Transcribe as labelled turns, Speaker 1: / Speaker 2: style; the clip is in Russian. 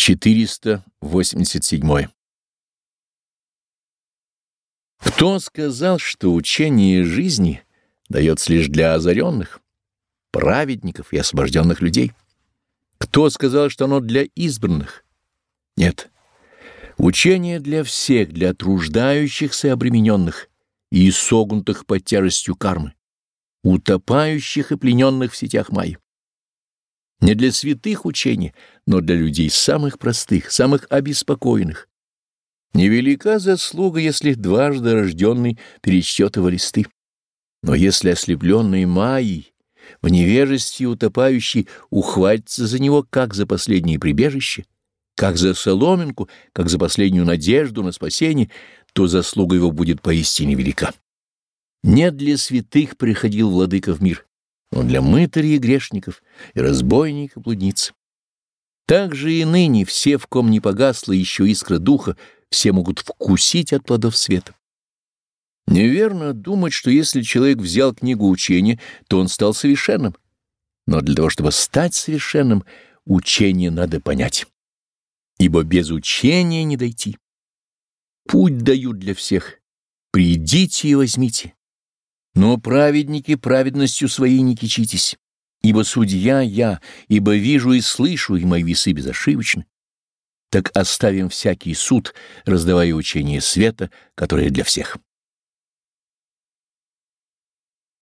Speaker 1: 487. Кто сказал, что учение жизни дается лишь для озаренных, праведников и освобожденных людей? Кто сказал, что оно для избранных? Нет. Учение для всех, для труждающихся и обремененных и согнутых под тяжестью кармы, утопающих и плененных в сетях майя. Не для святых учений, но для людей самых простых, самых обеспокоенных. Невелика заслуга, если дважды рожденный пересчетывал листы. Но если ослепленный Майей, в невежестве утопающий, ухватится за него как за последнее прибежище, как за соломинку, как за последнюю надежду на спасение, то заслуга его будет поистине велика. Не для святых приходил владыка в мир, но для мытарей и грешников, и разбойников, и. Так же и ныне все, в ком не погасла еще искра духа, все могут вкусить от плодов света. Неверно думать, что если человек взял книгу учения, то он стал совершенным. Но для того, чтобы стать совершенным, учение надо понять. Ибо без учения не дойти. Путь дают для всех. Придите и возьмите. Но праведники праведностью своей не кичитесь, ибо судья я, ибо вижу и слышу, и мои весы безошибочны. Так оставим всякий суд, раздавая учение света, которое для всех.